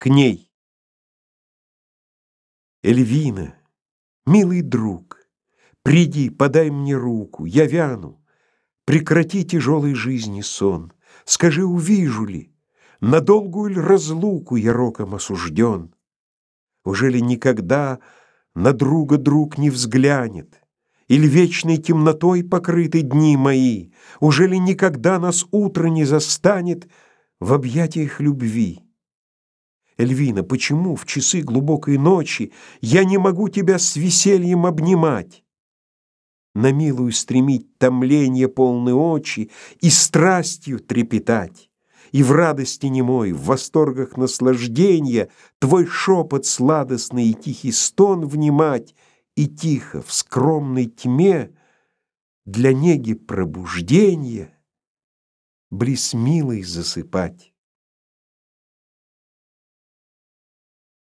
К ней. Эльвина, милый друг, приди, подай мне руку, я вяну. Прекрати тяжелой жизни сон. Скажи, увижу ли, на долгую ль разлуку я роком осужден? Уже ли никогда на друга друг не взглянет? Или вечной темнотой покрыты дни мои? Уже ли никогда нас утро не застанет в объятиях любви? Эльвина, почему в часы глубокой ночи я не могу тебя с весельем обнимать? На милую стремить томление полны очи и страстью трепетать, и в радости немой, в восторгах наслаждения твой шепот сладостный и тихий стон внимать, и тихо в скромной тьме для неги пробуждения близ милой засыпать.